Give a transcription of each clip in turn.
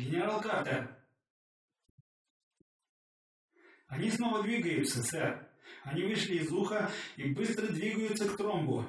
Генерал Картер. Они снова двигаются, сэр. Они вышли из уха и быстро двигаются к тромбу.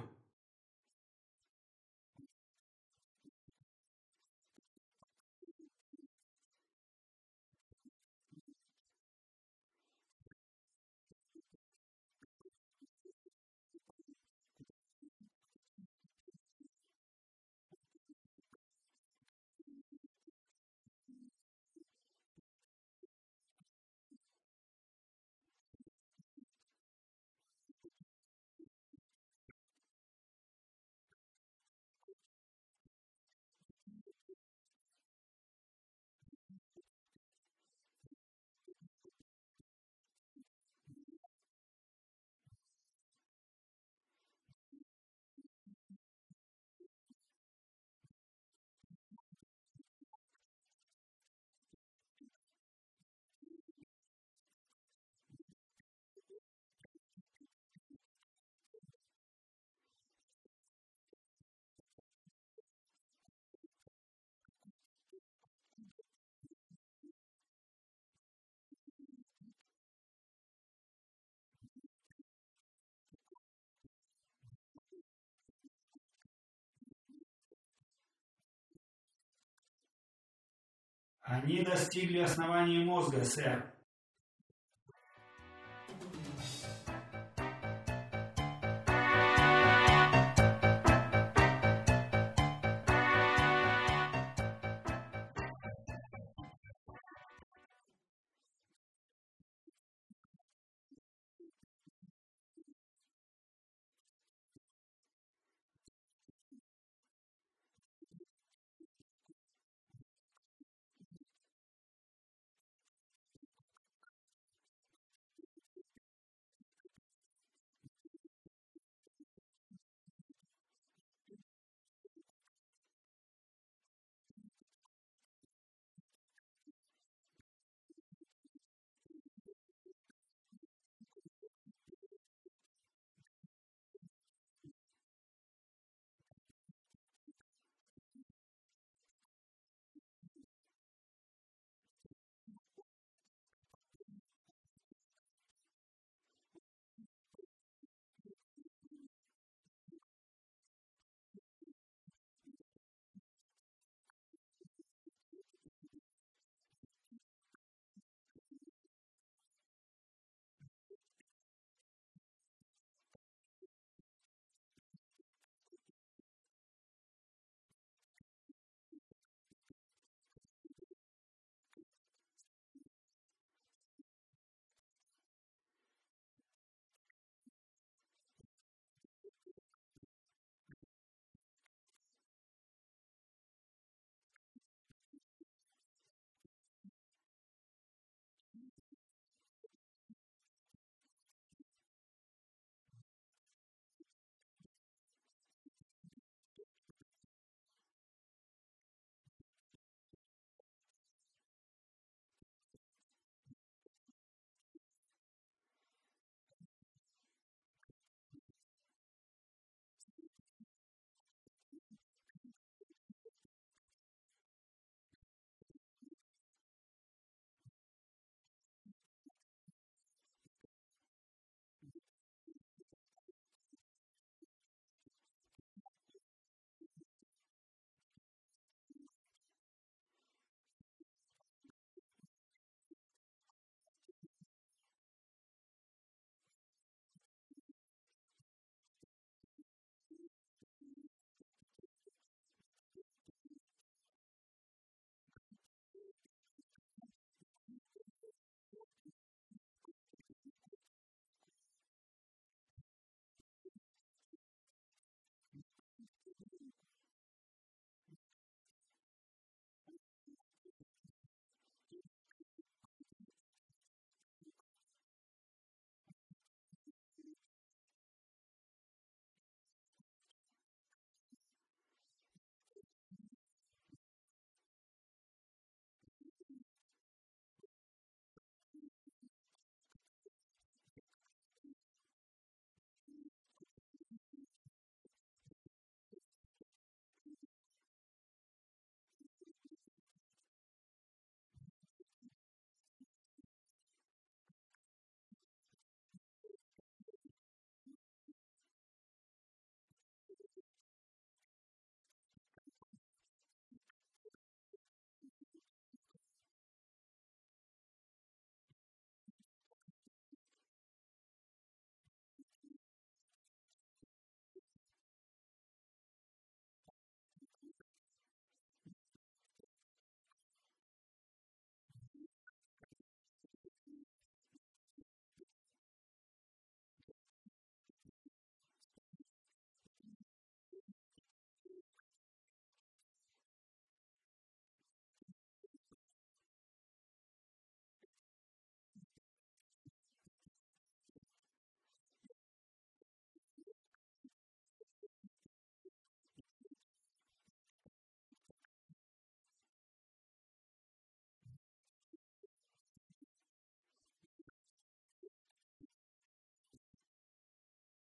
Они достигли основания мозга, сэр.